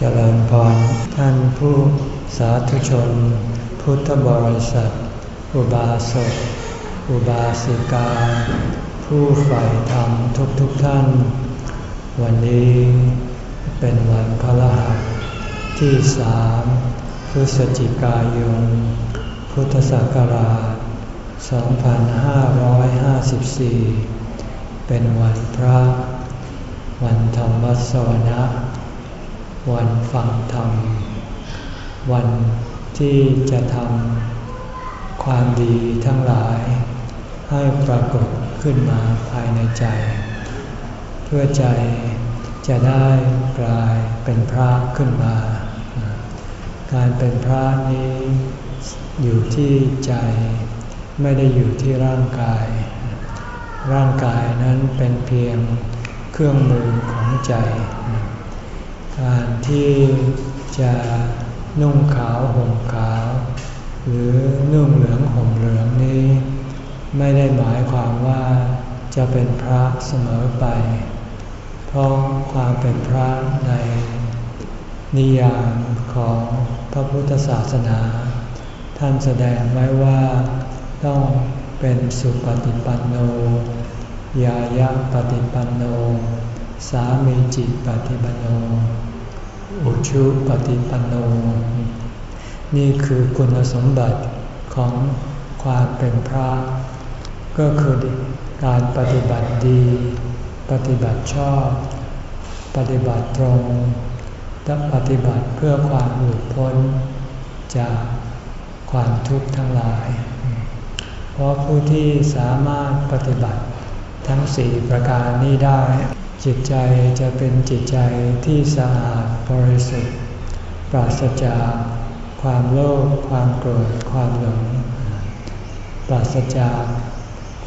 เจริญพรท่านผู้สาธุชน พุทธบริษัท อุบาสกอุบาสิกา ผู้ใฝ่ธรรมทุกทุกท่าน วันนี้เป็นวันพระรหัสที่สามพฤศจิกายน พุทธศักราช 2554 เป็นวันพระ วันธรรมสวนะ วันฟังธรรม วันที่จะทำความดีทั้งหลาย ให้ปรากฏขึ้นมาภายในใจ เพื่อใจจะได้กลายเป็นพระขึ้นมา การเป็นพระนี้อยู่ที่ใจไม่ได้อยู่ที่ร่างกาย ร่างกายนั้นเป็นเพียงเครื่องมือของใจ ที่จะนุ่งขาวห่มขาว หรือนุ่งเหลืองห่มเหลืองนี้ ไม่ได้หมายความว่าจะเป็นพระเสมอไป เพราะความเป็นพระในนิยามของพระพุทธศาสนา ท่านแสดงไว้ว่าต้องเป็นสุปฏิปันโน ยายะปฏิปันโน สามีจิตปฏิปันโน อุชุปฏิปันโน นี่คือคุณสมบัติของความเป็นพระ ก็คือการปฏิบัติดี ปฏิบัติชอบ ปฏิบัติตรงและปฏิบัติเพื่อความหลุดพ้น จากความทุกข์ทั้งหลาย เพราะผู้ที่สามารถปฏิบัติทั้งสี่ประการนี้ได้ จิตใจจะเป็นจิตใจที่สะอาดบริสุทธิ์ ปราศจากความโลภความโกรธความหลง ปราศจาก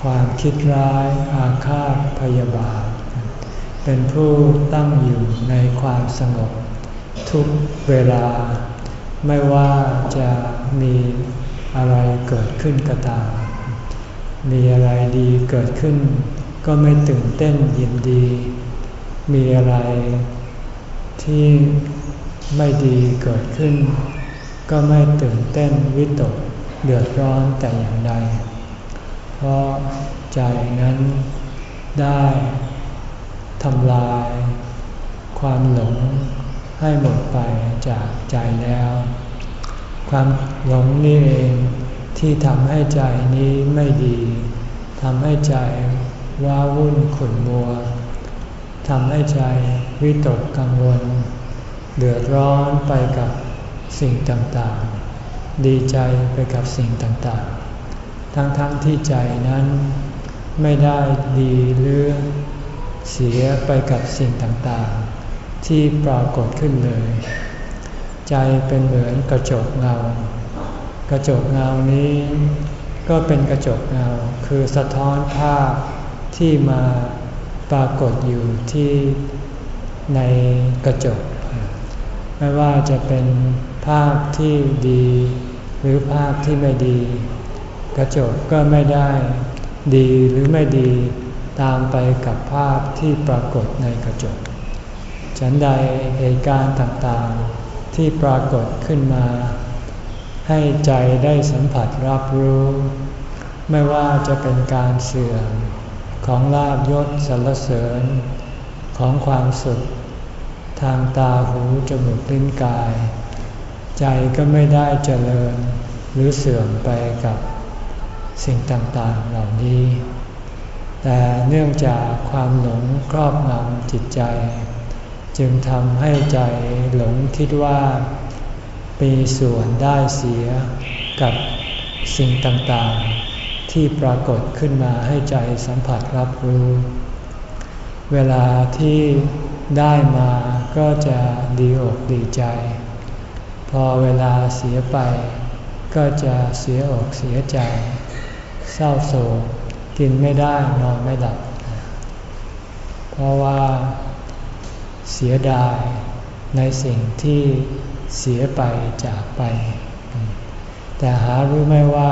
ความคิดร้ายอาฆาตพยาบาท เป็นผู้ตั้งอยู่ในความสงบ ทุกเวลา ไม่ว่าจะมีอะไรเกิดขึ้นก็ตาม มีอะไรดีเกิดขึ้น ก็ไม่ตื่นเต้นยินดี มีอะไรที่ไม่ดีเกิดขึ้น ก็ไม่ตื่นเต้นวิตกเดือดร้อนแต่อย่างใด เพราะใจนั้นได้ทำลายความหลงให้หมดไปจากใจแล้ว ความหลงนี่เองที่ทำให้ใจนี้ไม่ดีทำให้ใจว้าวุ่นขุ่นมัว ทำให้ใจวิตกกังวล เดือดร้อนไปกับสิ่งต่างๆ ดีใจไปกับสิ่งต่างๆ ทั้งๆทที่ใจนั้นไม่ได้ดีหรือเสียไปกับสิ่งต่างๆ ที่ปรากฏขึ้นเลย ใจเป็นเหมือนกระจกเงา กระจกเงานี้ก็เป็นกระจกเงาคือสะท้อนภาพที่มา ปรากฏอยู่ที่ในกระจก ไม่ว่าจะเป็นภาพที่ดีหรือภาพที่ไม่ดี กระจกก็ไม่ได้ดีหรือไม่ดีตามไปกับภาพที่ปรากฏในกระจก ฉันใดเหตุการณ์ต่างๆที่ปรากฏขึ้นมา ให้ใจได้สัมผัสรับรู้ ไม่ว่าจะเป็นการเสื่อม ของลาบยศสรรเสริญ ของความสุข ทางตาหูจมูกลิ้นกาย ใจก็ไม่ได้เจริญหรือเสื่อมไปกับสิ่งต่างๆเหล่านี้ แต่เนื่องจากความหลงครอบงำจิตใจ จึงทำให้ใจหลงคิดว่า มีส่วนได้เสียกับสิ่งต่างๆ ที่ปรากฏขึ้นมาให้ใจสัมผัสรับรู้ เวลาที่ได้มาก็จะดีอกดีใจ พอเวลาเสียไป ก็จะเสียอกเสียใจ เศร้าโศกกินไม่ได้นอนไม่หลับ เพราะว่าเสียดายในสิ่งที่เสียไปจากไป แต่หารู้ไหมว่า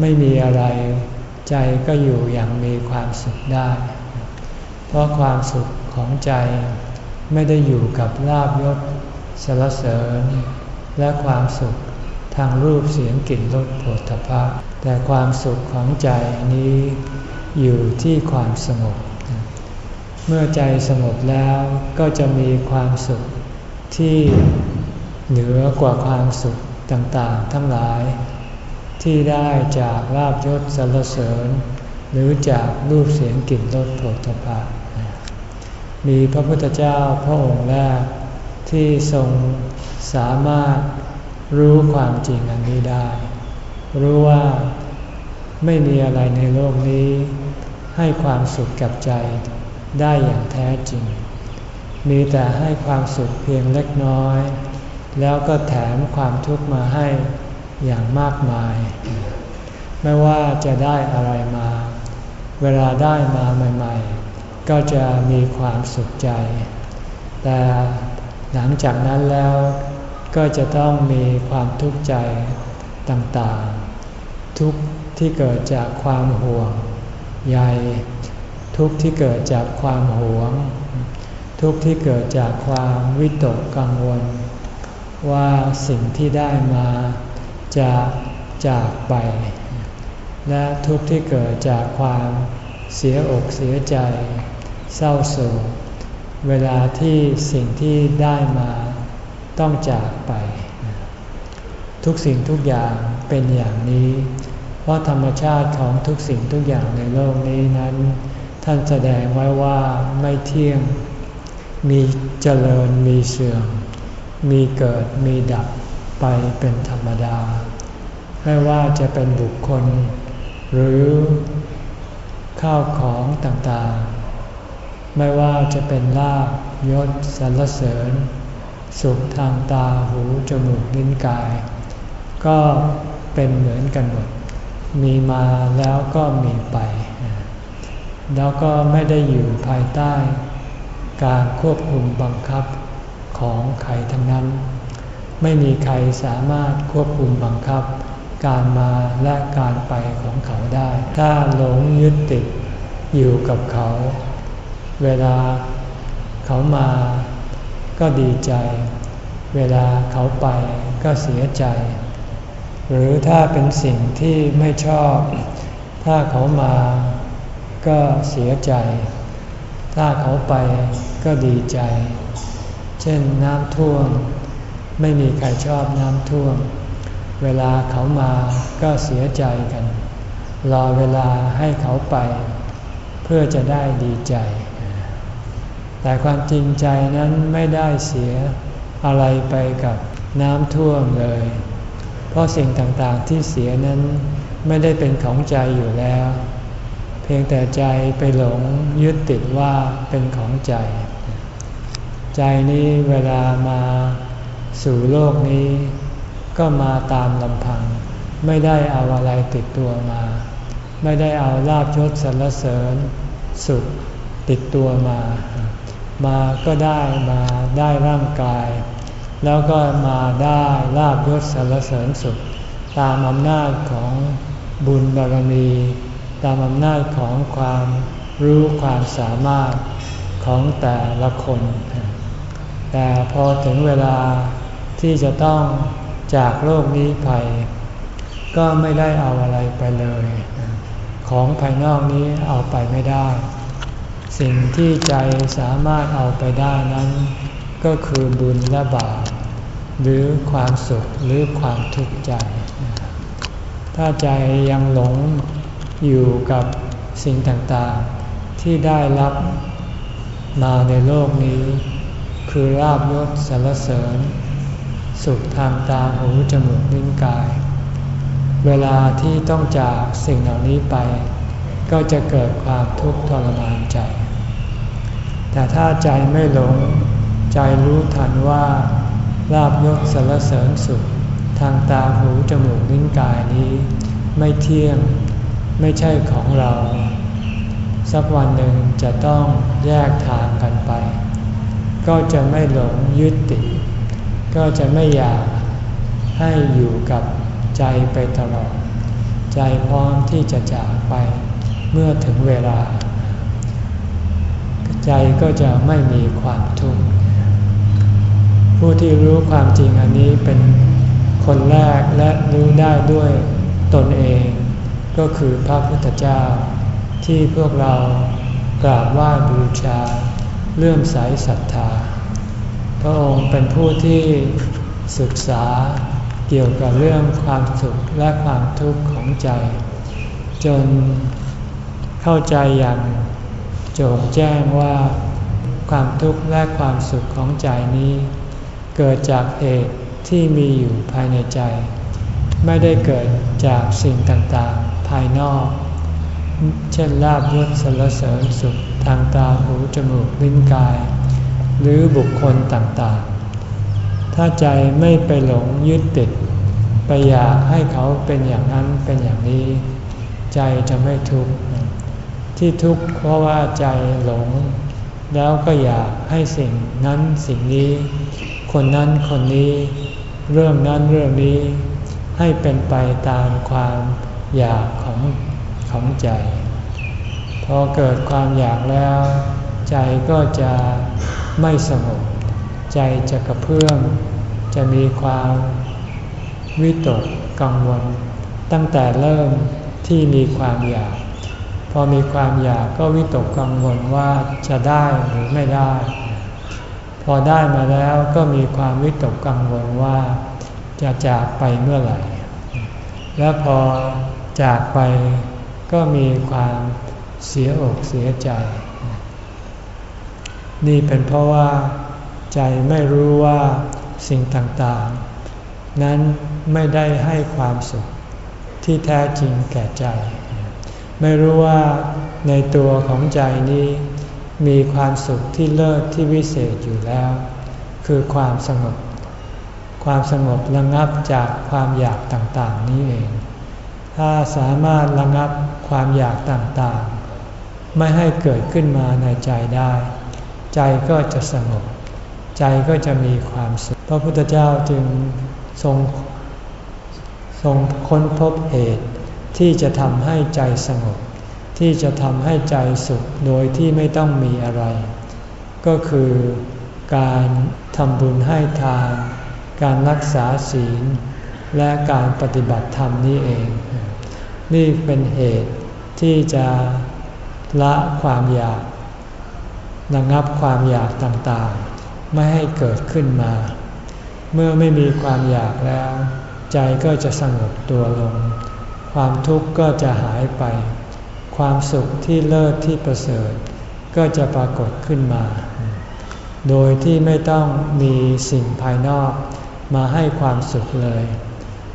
ไม่มีอะไร ใจก็อยู่อย่างมีความสุขได้ เพราะความสุขของใจไม่ได้อยู่กับลาบยศสรรเสริญ และความสุขทางรูปเสียงกลิ่นรสผลทพะแต่ความสุขของใจนี้อยู่ที่ความสงบ เมื่อใจสงบแล้วก็จะมีความสุขที่เหนือกว่าความสุขต่างๆ ทั้งหลาย ที่ได้จากลาบยศสรรเสริญ หรือจากรูปเสียงกลิ่นรสผลทพะมีพระพุทธเจ้าพระองค์แรกที่ทรงสามารถรู้ความจริงอันนี้ได้ รู้ว่าไม่มีอะไรในโลกนี้ ให้ความสุขกับใจได้อย่างแท้จริง มีแต่ให้ความสุขเพียงเล็กน้อย แล้วก็แถมความทุกข์มาให้ อย่างมากมาย ไม่ว่าจะได้อะไรมา เวลาได้มาใหม่ ๆ ก็จะมีความสุขใจ แต่หลังจากนั้นแล้วก็จะต้องมีความทุกข์ใจต่างๆ ทุกที่เกิดจากความห่วงใยทุกที่เกิดจากความหวง ทุกที่เกิดจากความวิตกกังวล ว่าสิ่งที่ได้มา จะจากไป และทุกที่เกิดจากความเสียอกเสียใจ เศร้าโศกเวลาที่สิ่งที่ได้มาต้องจากไป ทุกสิ่งทุกอย่างเป็นอย่างนี้ เพราะธรรมชาติของทุกสิ่งทุกอย่างในโลกนี้นั้น ท่านแสดงไว้ว่าไม่เที่ยงมีเจริญมีเสื่อมมีเกิดมีดับ ไปเป็นธรรมดา ไม่ว่าจะเป็นบุคคล หรือข้าวของต่างๆ ไม่ว่าจะเป็นลาบยศสรรเสริญ สุขทางตาหูจมูกลิ้นกาย ก็เป็นเหมือนกันหมด มีมาแล้วก็มีไป แล้วก็ไม่ได้อยู่ภายใต้ การควบคุมบังคับของใครทั้งนั้น ไม่มีใครสามารถควบคุมบังคับ การมาและการไปของเขาได้ ถ้าหลงยึดติดอยู่กับเขา เวลาเขามาก็ดีใจ เวลาเขาไปก็เสียใจ หรือถ้าเป็นสิ่งที่ไม่ชอบ ถ้าเขามาก็เสียใจ ถ้าเขาไปก็ดีใจ เช่นน้ำท่วม ไม่มีใครชอบน้ำท่วม เวลาเขามาก็เสียใจกัน รอเวลาให้เขาไป เพื่อจะได้ดีใจ แต่ความจริงใจนั้นไม่ได้เสียอะไรไปกับน้ำท่วมเลย เพราะสิ่งต่างๆที่เสียนั้นไม่ได้เป็นของใจอยู่แล้ว เพียงแต่ใจไปหลงยึดติดว่าเป็นของใจ ใจนี้เวลามา สู่โลกนี้ ก็มาตามลำพัง ไม่ได้เอาอะไรติดตัวมา ไม่ได้เอาลาบยศสรรเสริญ สุขติดตัวมา มาก็ได้มาได้ร่างกาย แล้วก็มาได้ลาบยศสารเสริญสุข ตามอำนาจของบุญบารมี ตามอำนาจของความรู้ความสามารถของแต่ละคน แต่พอถึงเวลา ที่จะต้องจากโลกนี้ไป ก็ไม่ได้เอาอะไรไปเลย ของภายนอกนี้เอาไปไม่ได้ สิ่งที่ใจสามารถเอาไปได้นั้น ก็คือบุญและบาปหรือความสุขหรือความทุกข์ใจ ถ้าใจยังหลงอยู่กับสิ่งต่างๆ ที่ได้รับมาในโลกนี้ คือราบยศสรรเสริญ สุขทางตาหูจมูกลิ้นกาย เวลาที่ต้องจากสิ่งเหล่านี้ไป ก็จะเกิดความทุกข์ทรมานใจ แต่ถ้าใจไม่หลง ใจรู้ทันว่าลาบยศสารเสริญสุข ทางตาหูจมูกลิ้นกายนี้ ไม่เที่ยงไม่ใช่ของเรา สักวันหนึ่งจะต้องแยกทางกันไป ก็จะไม่หลงยึดติด ก็จะไม่อยากให้อยู่กับใจไปตลอด ใจพร้อมที่จะจากไปเมื่อถึงเวลา ใจก็จะไม่มีความทุกข์ผู้ที่รู้ความจริงอันนี้เป็นคนแรกและรู้ได้ด้วยตนเอง ก็คือพระพุทธเจ้า ที่พวกเรากราบไหว้บูชาเลื่อมใสศรัทธา ระองค์เป็นผู้ที่ศึกษาเกี่ยวกับเรื่องความสุขและความทุกข์ของใจ จนเข้าใจอย่างโจ่งแจ้งว่าความทุกข์และความสุขของใจนี้ เกิดจากเหตุที่มีอยู่ภายในใจ ไม่ได้เกิดจากสิ่งต่างๆ ภายนอก เช่นลาบยศสรรเสริญสุขทางตาหูจมูกลิ้นกาย หรือบุคคลต่างๆ ถ้าใจไม่ไปหลงยึดติด ไปอยากให้เขาเป็นอย่างนั้นเป็นอย่างนี้ ใจจะไม่ทุกข์ที่ทุกข์เพราะว่าใจหลง แล้วก็อยากให้สิ่งนั้นสิ่งนี้ คนนั้นคนนี้ เรื่องนั้นเรื่องนี้ ให้เป็นไปตามความอยากของของใจ พอเกิดความอยากแล้ว ใจก็จะ ไม่สงบ ใจจะกระเพื่อมจะมีความวิตกกังวล ตั้งแต่เริ่มที่มีความอยาก พอมีความอยากก็วิตกกังวลว่าจะได้หรือไม่ได้ พอได้มาแล้วก็มีความวิตกกังวลว่าจะจากไปเมื่อไหร่ แล้วพอจากไปก็มีความเสียอกเสียใจ นี่เป็นเพราะว่าใจไม่รู้ว่าสิ่งต่างๆ นั้นไม่ได้ให้ความสุขที่แท้จริงแก่ใจ ไม่รู้ว่าในตัวของใจนี้ มีความสุขที่เลิศที่วิเศษอยู่แล้ว คือความสงบ ความสงบระงับจากความอยากต่างๆ นี้เอง ถ้าสามารถระงับความอยากต่างๆ ไม่ให้เกิดขึ้นมาในใจได้ ใจก็จะสงบ ใจก็จะมีความสุข พระพุทธเจ้าจึงทรงทรงค้นพบเหตุ ที่จะทำให้ใจสงบ ที่จะทำให้ใจสุขโดยที่ไม่ต้องมีอะไร ก็คือการทำบุญให้ทาน การรักษาศีล และการปฏิบัติธรรมนี่เอง นี่เป็นเหตุที่จะละความอยาก ระงับความอยากต่างๆ ไม่ให้เกิดขึ้นมา เมื่อไม่มีความอยากแล้ว ใจก็จะสงบตัวลง ความทุกข์ก็จะหายไป ความสุขที่เลิศที่ประเสริฐ ก็จะปรากฏขึ้นมา โดยที่ไม่ต้องมีสิ่งภายนอกมาให้ความสุขเลย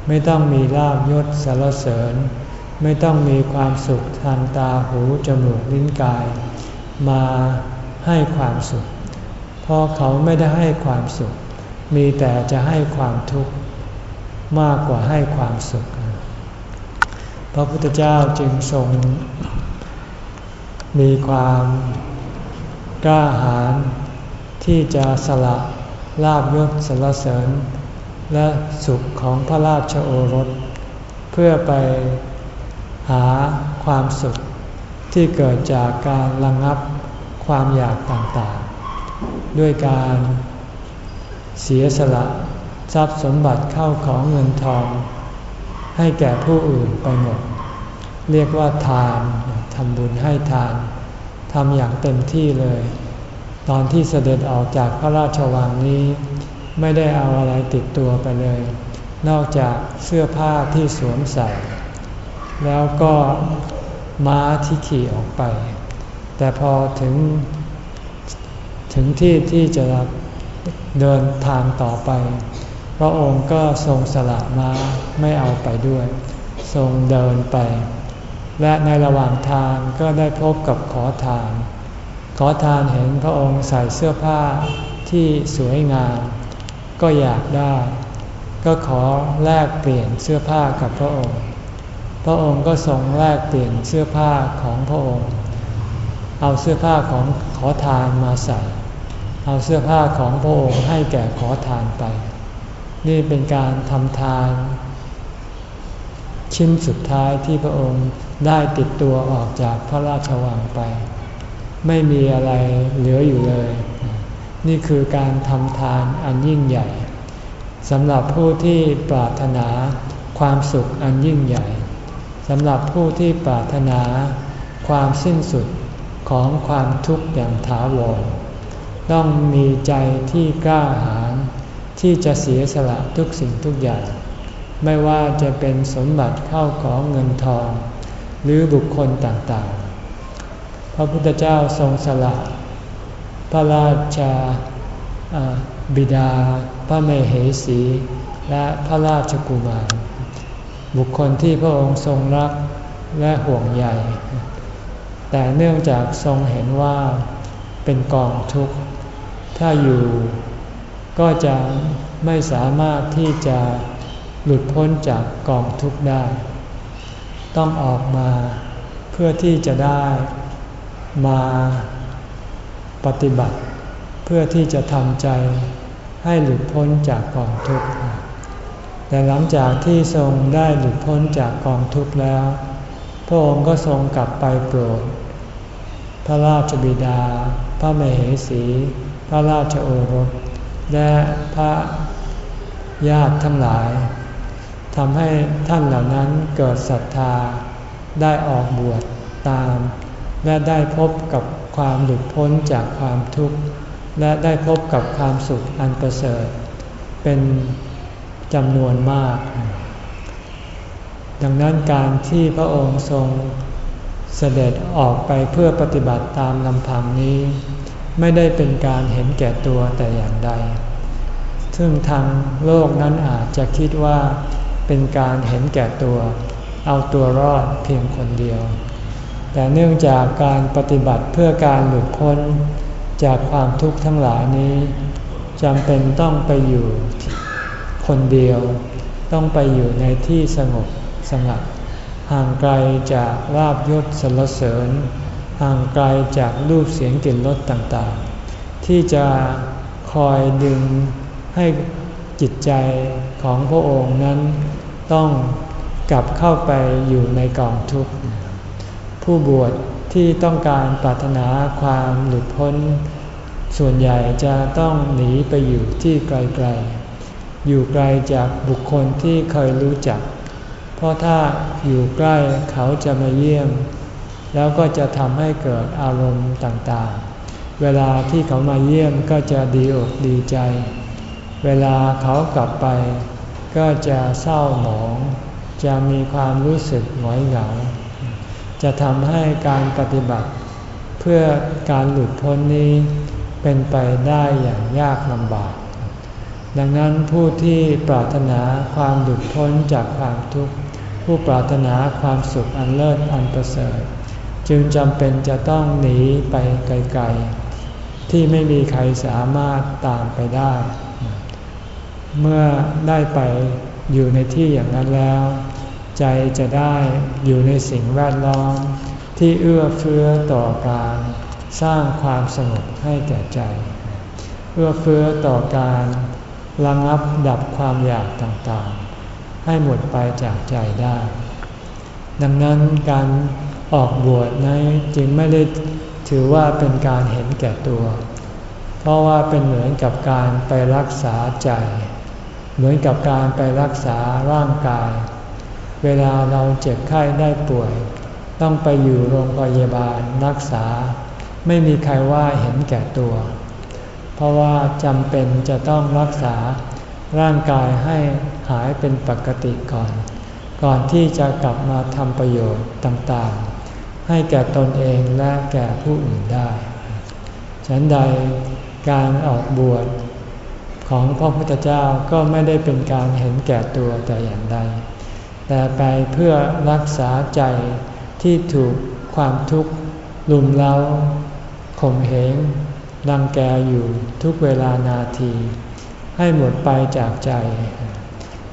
ไม่ต้องมีลาบยศสารเสริญ ไม่ต้องมีความสุขทางตาหูจมูกลิ้นกาย มา ให้ความสุข เพราะเขาไม่ได้ให้ความสุข มีแต่จะให้ความทุกข์มากกว่าให้ความสุข พระพุทธเจ้าจึงทรง มีความกล้าหาญที่จะสละลาบยศสรรเสริญ และสุขของพระราชโอรส เพื่อไปหาความสุขที่เกิดจากการระงงับ ความอยากต่างๆ ด้วยการเสียสละทรัพย์สมบัติเข้าของเงินทอง ให้แก่ผู้อื่นไปหมด เรียกว่าทานทำบุญให้ทานทำอย่างเต็มที่เลย ตอนที่เสด็จออกจากพระราชวังนี้ ไม่ได้เอาอะไรติดตัวไปเลย นอกจากเสื้อผ้าที่สวมใส่ แล้วก็ม้าที่ขี่ออกไป แต่พอถึงถึงที่ที่จะเดินทางต่อไป พระองค์ก็ทรงสละมาไม่เอาไปด้วย ทรงเดินไป และในระหว่างทางก็ได้พบกับขอทาน ขอทานเห็นพระองค์ใส่เสื้อผ้าที่สวยงาม ก็อยากได้ ก็ขอแลกเปลี่ยนเสื้อผ้ากับพระองค์ พระองค์ก็ทรงแลกเปลี่ยนเสื้อผ้าของพระองค์ เอาเสื้อผ้าของขอทานมาใส่ เอาเสื้อผ้าของพระองค์ให้แก่ขอทานไป นี่เป็นการทำทาน ชิ้นสุดท้ายที่พระองค์ได้ติดตัวออกจากพระราชวังไป ไม่มีอะไรเหลืออยู่เลย นี่คือการทำทานอันยิ่งใหญ่สำหรับผู้ที่ปรารถนาความสุขอันยิ่งใหญ่สำหรับผู้ที่ปรารถนาความสิ้นสุด ของความทุกข์อย่างถาวร ต้องมีใจที่กล้าหาญที่จะเสียสละทุกสิ่งทุกอย่าง ไม่ว่าจะเป็นสมบัติเข้าของเงินทอง หรือบุคคลต่างๆ พระพุทธเจ้าทรงสละพระราชาบิดา พระเมเหสี และพระราชกุมาร บุคคลที่พระองค์ทรงรักและห่วงใย แต่เนื่องจากทรงเห็นว่าเป็นกองทุกข์ ถ้าอยู่ก็จะไม่สามารถที่จะหลุดพ้นจากกองทุกข์ได้ ต้องออกมาเพื่อที่จะได้มาปฏิบัติ เพื่อที่จะทำใจให้หลุดพ้นจากกองทุกข์ แต่หลังจากที่ทรงได้หลุดพ้นจากกองทุกข์แล้ว พระองค์ก็ทรงกลับไปโปรด พระราชบิดา พระมเหสี พระราชโอรส และพระญาติทั้งหลายทำให้ท่านเหล่านั้นเกิดศรัทธาได้ออกบวชตาม และได้พบกับความหลุดพ้นจากความทุกข์ และได้พบกับความสุขอันประเสริฐ เป็นจำนวนมาก ดังนั้นการที่พระองค์ทรงเสด็จออกไปเพื่อปฏิบัติตามลำพังนี้ ไม่ได้เป็นการเห็นแก่ตัวแต่อย่างใด ซึ่งทางโลกนั้นอาจจะคิดว่าเป็นการเห็นแก่ตัว เอาตัวรอดเพียงคนเดียว แต่เนื่องจากการปฏิบัติเพื่อการหลุดพ้นจากความทุกข์ทั้งหลายนี้จำเป็นต้องไปอยู่คนเดียว ต้องไปอยู่ในที่สงบ สงัด ห่างไกลจากลาบยศสรรเสริญ ห่างไกลจากรูปเสียงกลิ่นรสต่างๆ ที่จะคอยดึงให้จิตใจของพระองค์นั้นต้องกลับเข้าไปอยู่ในกองทุกข์ ผู้บวชที่ต้องการปรารถนาความหลุดพ้น ส่วนใหญ่จะต้องหนีไปอยู่ที่ไกลๆ อยู่ไกลจากบุคคลที่เคยรู้จัก เพราะถ้าอยู่ใกล้เขาจะมาเยี่ยม แล้วก็จะทำให้เกิดอารมณ์ต่างๆ เวลาที่เขามาเยี่ยมก็จะดีอกดีใจ เวลาเขากลับไป ก็จะเศร้าหมอง จะมีความรู้สึกหงอยเหงา จะทำให้การปฏิบัติ เพื่อการหลุดพ้นนี้เป็นไปได้อย่างยากลำบากดังนั้นผู้ที่ปรารถนาความหลุดพ้นจากความทุกข์ ผู้ปรารถนาความสุขอันเลิศอันประเสริฐ จึงจำเป็นจะต้องหนีไปไกลๆ ที่ไม่มีใครสามารถตามไปได้ เมื่อได้ไปอยู่ในที่อย่างนั้นแล้ว ใจจะได้อยู่ในสิ่งแวดล้อม ที่เอื้อเฟื้อต่อการสร้างความสงบให้แก่ใจ เอื้อเฟื้อต่อการระงับดับความอยากต่างๆ ให้หมดไปจากใจได้ ดังนั้นการออกบวชนั้นจึงไม่ได้ถือว่าเป็นการเห็นแก่ตัว เพราะว่าเป็นเหมือนกับการไปรักษาใจ เหมือนกับการไปรักษาร่างกาย เวลาเราเจ็บไข้ได้ป่วย ต้องไปอยู่โรงพยาบาลรักษา ไม่มีใครว่าเห็นแก่ตัว เพราะว่าจำเป็นจะต้องรักษา ร่างกายให้หายเป็นปกติก่อน ก่อนที่จะกลับมาทำประโยชน์ต่างๆ ให้แก่ตนเองและแก่ผู้อื่นได้ฉันใดการออกบวชของพระพุทธเจ้าก็ไม่ได้เป็นการเห็นแก่ตัวแต่อย่างใด แต่ไปเพื่อรักษาใจที่ถูกความทุกข์ลุมเล้าข่มเหงรังแกอยู่ทุกเวลานาที ให้หมดไปจากใจ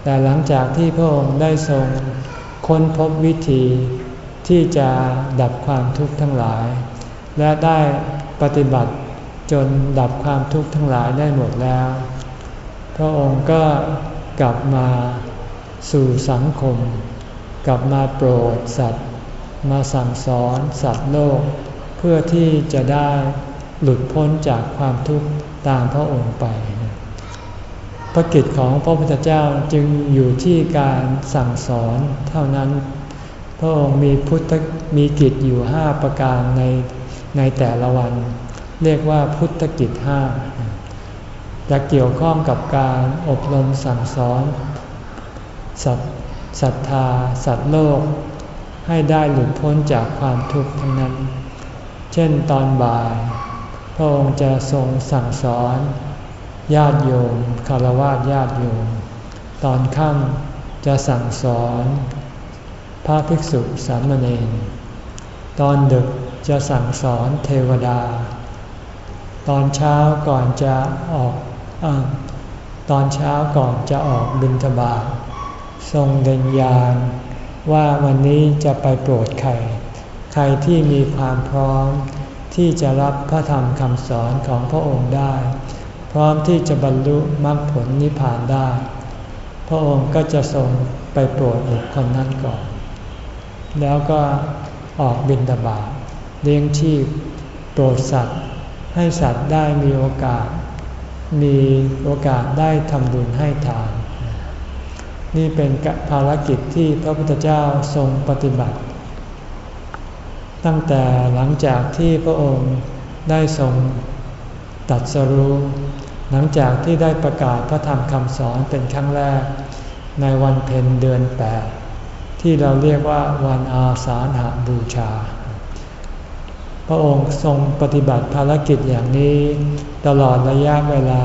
แต่หลังจากที่พระองค์ได้ทรงค้นพบวิธีที่จะดับความทุกข์ทั้งหลาย และได้ปฏิบัติจนดับความทุกข์ทั้งหลายได้หมดแล้ว พระองค์ก็กลับมาสู่สังคม กลับมาโปรดสัตว์ มาสั่งสอนสัตว์โลก เพื่อที่จะได้หลุดพ้นจากความทุกข์ตามพระองค์ไป พระกิจของพระพุทธเจ้าจึงอยู่ที่การสั่งสอนเท่านั้น พระองค์มีพุทธมีกิจอยู่ห้าประการในในแต่ละวัน เรียกว่าพุทธกิจห้าจะเกี่ยวข้องกับการอบรมสั่งสอนสัตศรัทธา สัตว์โลก ให้ได้หลุดพ้นจากความทุกข์ทั้งนั้น เช่นตอนบ่าย พระองค์จะทรงสั่งสอน ญาติโยมคารวะญาติโยม ตอนค่ำจะสั่งสอนพระภิกษุสามเณรตอนดึกจะสั่งสอนเทวดา ตอนเช้าก่อนจะออกอตอนเช้าก่อนจะออกบิณฑบาตทรงเดินยานว่าวันนี้จะไปโปรดใคร ใครที่มีความพร้อมที่จะรับพระธรรมคำสอนของพระองค์ได้ พร้อมที่จะบรรลุมรรคผลนิพพานได้ พระองค์ก็จะทรงไปโปรดบุคคลนั้นก่อน แล้วก็ออกบินตบาตเลี้ยงชีพโปรดสัตว์ ให้สัตว์ได้มีโอกาส มีโอกาสได้ทำบุญให้ทาน นี่เป็นภารกิจที่พระพุทธเจ้าทรงปฏิบัติ ตั้งแต่หลังจากที่พระองค์ได้ทรงตัดสรู้ หลังจากที่ได้ประกาศพระธรรมคำสอนเป็นครั้งแรก ในวันเพ็ญเดือนแปดที่เราเรียกว่าวันอาสาฬหบูชา พระองค์ทรงปฏิบัติภารกิจอย่างนี้ตลอดระยะเวลา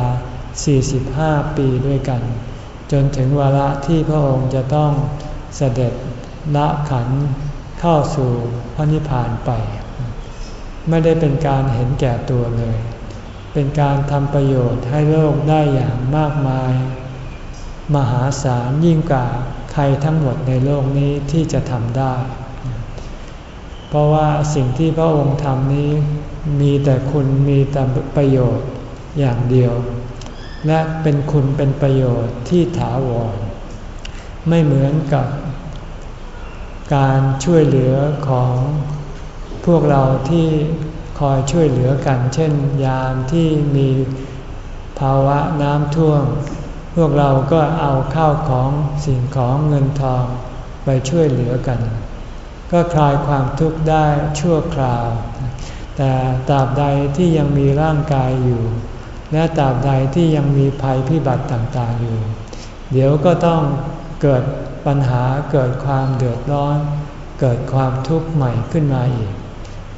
45 ปีด้วยกัน จนถึงวาระที่พระองค์จะต้องเสด็จละขันเข้าสู่พระนิพพานไป ไม่ได้เป็นการเห็นแก่ตัวเลย เป็นการทำประโยชน์ให้โลกได้อย่างมากมาย มหาศาลยิ่งกว่าใครทั้งหมดในโลกนี้ที่จะทำได้ เพราะว่าสิ่งที่พระองค์ทำนี้มีแต่คุณมีแต่ประโยชน์อย่างเดียว และเป็นคุณเป็นประโยชน์ที่ถาวร ไม่เหมือนกับการช่วยเหลือของพวกเราที่ คอยช่วยเหลือกัน เช่น ยามที่มีภาวะน้ำท่วม พวกเราก็เอาข้าวของสิ่งของเงินทองไปช่วยเหลือกัน ก็คลายความทุกข์ได้ชั่วคราว แต่ตราบใดที่ยังมีร่างกายอยู่ และตราบใดที่ยังมีภัยพิบัติต่างๆอยู่ เดี๋ยวก็ต้องเกิดปัญหาเกิดความเดือดร้อน เกิดความทุกข์ใหม่ขึ้นมาอีก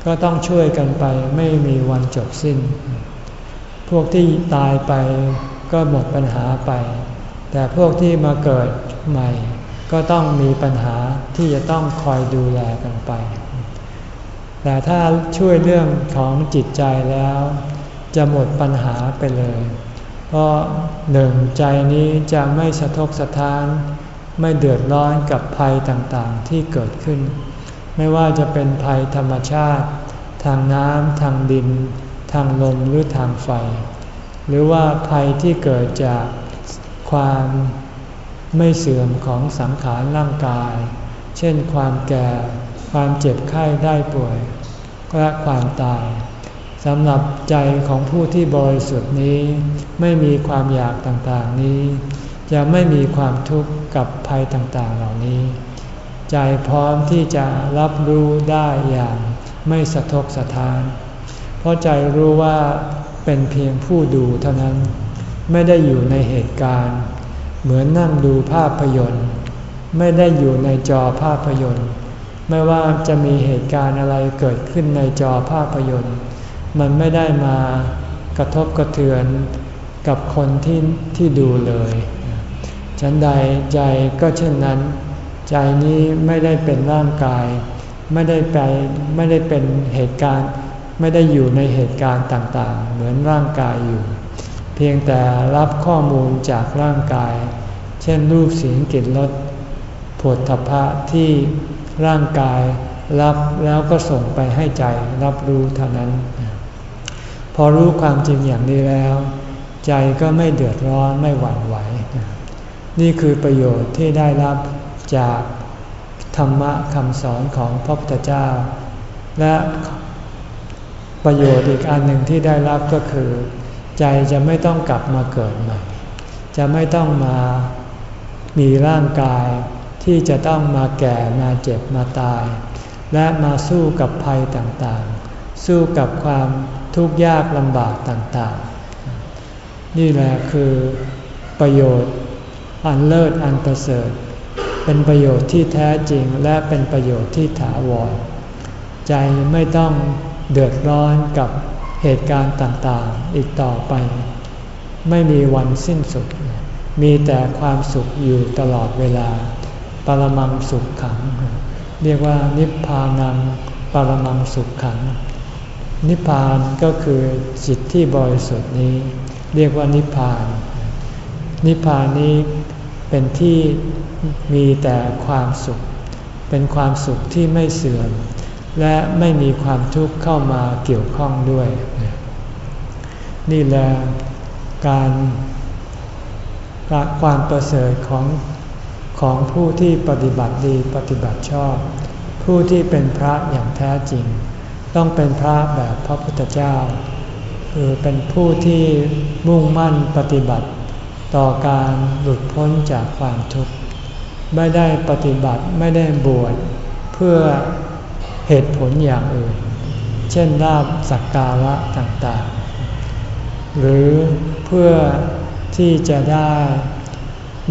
ก็ต้องช่วยกันไปไม่มีวันจบสิ้น พวกที่ตายไปก็หมดปัญหาไป แต่พวกที่มาเกิดใหม่ ก็ต้องมีปัญหาที่จะต้องคอยดูแลกันไป แต่ถ้าช่วยเรื่องของจิตใจแล้ว จะหมดปัญหาไปเลย เพราะหนึ่งใจนี้จะไม่สะทกสะท้าน ไม่เดือดร้อนกับภัยต่างๆที่เกิดขึ้น ไม่ว่าจะเป็นภัยธรรมชาติ ทางน้ำทางดิน ทางลมหรือทางไฟ หรือว่าภัยที่เกิดจากความไม่เสื่อมของสังขารร่างกาย เช่นความแก่ ความเจ็บไข้ได้ป่วย และความตายสำหรับใจของผู้ที่บริสุทธิ์นี้ ไม่มีความอยากต่างๆนี้ จะไม่มีความทุกข์กับภัยต่างๆเหล่านี้ ใจพร้อมที่จะรับรู้ได้อย่างไม่สะทกสะท้าน เพราะใจรู้ว่าเป็นเพียงผู้ดูเท่านั้น ไม่ได้อยู่ในเหตุการณ์ เหมือนนั่งดูภาพยนตร์ ไม่ได้อยู่ในจอภาพยนตร์ ไม่ว่าจะมีเหตุการณ์อะไรเกิดขึ้นในจอภาพยนตร์ มันไม่ได้มากระทบกระเทือนกับคนที่ที่ดูเลย ฉันใดใจก็เช่นนั้น ใจนี้ไม่ได้เป็นร่างกาย ไม่ได้ไปไม่ได้เป็นเหตุการณ์ ไม่ได้อยู่ในเหตุการณ์ต่างๆ เหมือนร่างกายอยู่ เพียงแต่รับข้อมูลจากร่างกาย เช่นรูปเสียงกลิ่นรสผดทพะที่ร่างกายรับแล้วก็ส่งไปให้ใจรับรู้เท่านั้น พอรู้ความจริงอย่างนี้แล้ว ใจก็ไม่เดือดร้อนไม่หวั่นไหว นี่คือประโยชน์ที่ได้รับ จากธรรมะคำสอนของพระพุทธเจ้า และประโยชน์อีกอันหนึ่งที่ได้รับก็คือ ใจจะไม่ต้องกลับมาเกิดใหม่ จะไม่ต้องมามีร่างกายที่จะต้องมาแก่มาเจ็บมาตาย และมาสู้กับภัยต่างๆ สู้กับความทุกข์ยากลำบากต่างๆ นี่แหละคือประโยชน์อันเลิศอันประเสริฐ เป็นประโยชน์ที่แท้จริงและเป็นประโยชน์ที่ถาวร ใจไม่ต้องเดือดร้อนกับเหตุการณ์ต่างๆ อีกต่อไป ไม่มีวันสิ้นสุด มีแต่ความสุขอยู่ตลอดเวลา ปรมังสุขขัง เรียกว่านิพพานังปรมังสุขขัง นิพพานก็คือจิตที่บริสุทธิ์นี้ เรียกว่านิพพาน นิพพานนี้ เป็นที่มีแต่ความสุข เป็นความสุขที่ไม่เสื่อม และไม่มีความทุกข์เข้ามาเกี่ยวข้องด้วย นี่แหละการความประเสริฐของของผู้ที่ปฏิบัติดีปฏิบัติชอบ ผู้ที่เป็นพระอย่างแท้จริง ต้องเป็นพระแบบพระพุทธเจ้า คือเป็นผู้ที่มุ่งมั่นปฏิบัติ ต่อการหลุดพ้นจากความทุกข์ ไม่ได้ปฏิบัติไม่ได้บวชเพื่อเหตุผลอย่างอื่น เช่นลาบสักการะต่างๆ หรือเพื่อที่จะได้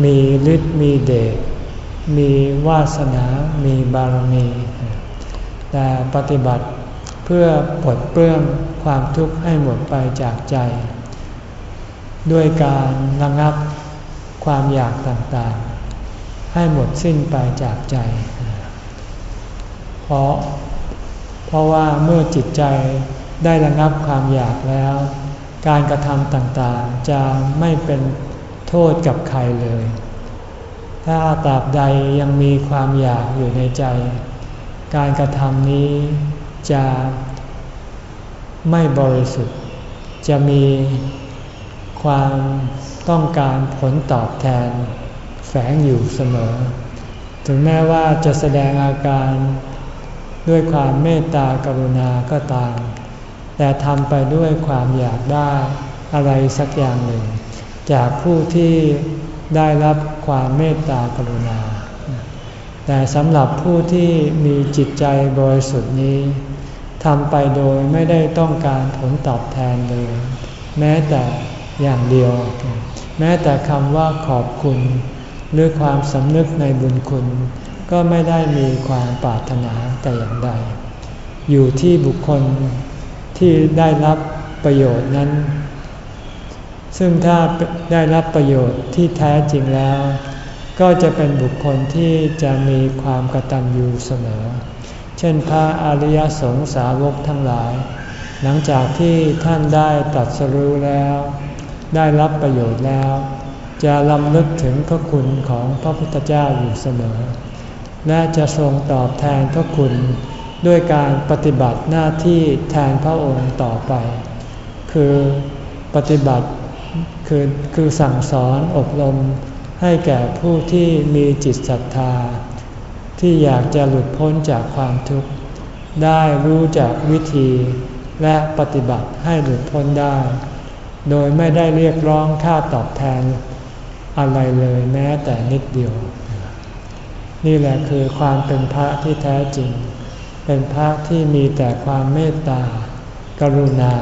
มีฤทธิ์มีเดชมีวาสนา มีบารมี แต่ปฏิบัติเพื่อปลดเปลื้องความทุกข์ให้หมดไปจากใจ ด้วยการระงับความอยากต่างๆ ให้หมดสิ้นไปจากใจ เพราะ เพราะว่าเมื่อจิตใจได้ระงับความอยากแล้ว การกระทำต่างๆ จะไม่เป็นโทษกับใครเลย ถ้าตราบใดยังมีความอยากอยู่ในใจ การกระทำนี้จะไม่บริสุทธิ์ จะมี ความต้องการผลตอบแทน แฝงอยู่เสมอ ถึงแม้ว่าจะแสดงอาการด้วยความเมตตากรุณาก็ตาม แต่ทำไปด้วยความอยากได้อะไรสักอย่างหนึ่ง จากผู้ที่ได้รับความเมตตากรุณา แต่สำหรับผู้ที่มีจิตใจบริสุทธิ์นี้ทำไปโดยไม่ได้ต้องการผลตอบแทนเลย แม้แต่ อย่างเดียว แม้แต่คำว่าขอบคุณ หรือความสำนึกในบุญคุณ ก็ไม่ได้มีความปรารถนาแต่อย่างใด อยู่ที่บุคคลที่ได้รับประโยชน์นั้น ซึ่งถ้าได้รับประโยชน์ที่แท้จริงแล้ว ก็จะเป็นบุคคลที่จะมีความกตัญญูเสมอ เช่นพระอริยสงสาวกทั้งหลาย หลังจากที่ท่านได้ตรัสรู้แล้ว ได้รับประโยชน์แล้ว จะลำลึกถึงพระคุณของพระพุทธเจ้าอยู่เสมอ และจะทรงตอบแทนพระคุณด้วยการปฏิบัติหน้าที่แทนพระองค์ต่อไป คือปฏิบัติคือคือสั่งสอนอบรมให้แก่ผู้ที่มีจิตศรัทธา ที่อยากจะหลุดพ้นจากความทุกข์ ได้รู้จักวิธีและปฏิบัติให้หลุดพ้นได้ โดยไม่ได้เรียกร้องค่าตอบแทนอะไรเลยแม้แต่นิดเดียว นี่แหละคือความเป็นพระที่แท้จริง เป็นพระที่มีแต่ความเมตตากรุณา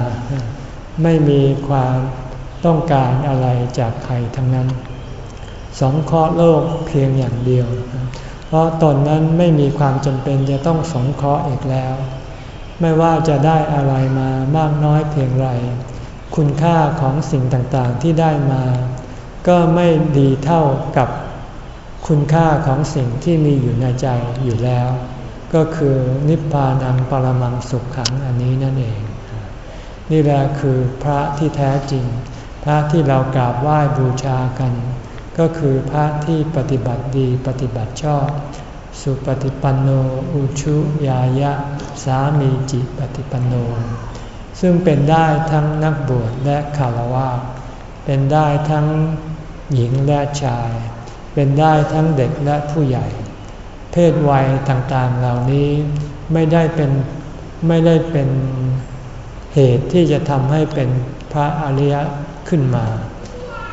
ไม่มีความต้องการอะไรจากใครทั้งนั้น สองเคราะห์โลกเพียงอย่างเดียว เพราะตนนั้นไม่มีความจำเป็นจะต้องสงเคราะห์อีกแล้ว ไม่ว่าจะได้อะไรมามากน้อยเพียงไร คุณค่าของสิ่งต่างๆที่ได้มา ก็ไม่ดีเท่ากับคุณค่าของสิ่งที่มีอยู่ในใจอยู่แล้ว ก็คือนิพพานังปรมังสุขขังอันนี้นั่นเอง นี่แหละคือพระที่แท้จริง พระที่เรากราบไหว้บูชากัน ก็คือพระที่ปฏิบัติดีปฏิบัติชอบ สุปฏิปันโน อุชุยายะ สามีจิปฏิปันโน ซึ่งเป็นได้ทั้งนักบวชและคารวะเป็นได้ทั้งหญิงและชาย เป็นได้ทั้งเด็กและผู้ใหญ่ เพศวัยต่างๆเหล่านี้ไม่ได้เป็นไม่ได้เป็นเหตุที่จะทำให้เป็นพระอริยะขึ้นมา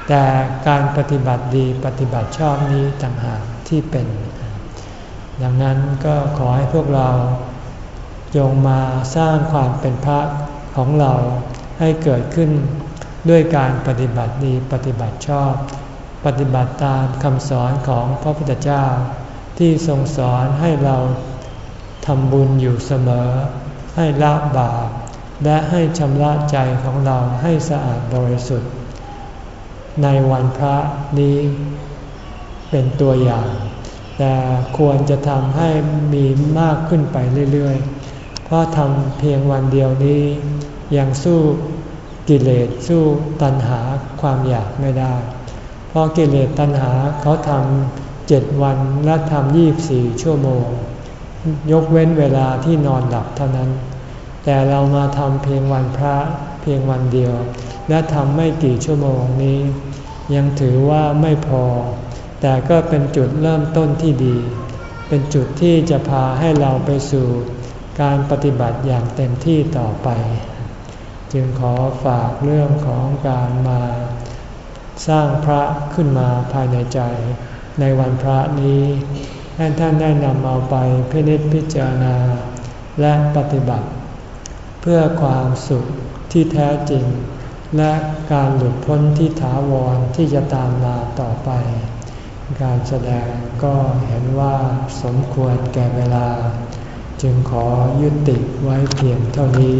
แต่การปฏิบัติดีปฏิบัติชอบนี้ต่างหากที่เป็น ดังนั้นก็ขอให้พวกเราจงมาสร้างความเป็นพระ ของเราให้เกิดขึ้นด้วยการปฏิบัติดีปฏิบัติชอบ ปฏิบัติตามคำสอนของพระพุทธเจ้า ที่ทรงสอนให้เราทำบุญอยู่เสมอ ให้ละบาปและให้ชำระใจของเราให้สะอาดบริสุทธิ์ ในวันพระนี้เป็นตัวอย่าง แต่ควรจะทำให้มีมากขึ้นไปเรื่อยๆ เพราะทำเพียงวันเดียวนี้ ยังสู้กิเลสสู้ตัณหาความอยากไม่ได้ เพราะกิเลสตัณหาเขาทำเจ็ดวันและทำยี่บสี่ชั่วโมง ยกเว้นเวลาที่นอนหลับเท่านั้น แต่เรามาทำเพียงวันพระเพียงวันเดียว และทำไม่กี่ชั่วโมงนี้ ยังถือว่าไม่พอ แต่ก็เป็นจุดเริ่มต้นที่ดี เป็นจุดที่จะพาให้เราไปสู่การปฏิบัติอย่างเต็มที่ต่อไป จึงขอฝากเรื่องของการมาสร้างพระขึ้นมาภายในใจ ในวันพระนี้ให้ท่านได้นำเอาไปพิจิตพิจารณา และปฏิบัติ เพื่อความสุขที่แท้จริง และการหลุดพ้นที่ถาวรที่จะตามมาต่อไป การแสดงก็เห็นว่าสมควรแก่เวลา จึงขอยุติไว้เพียงเท่านี้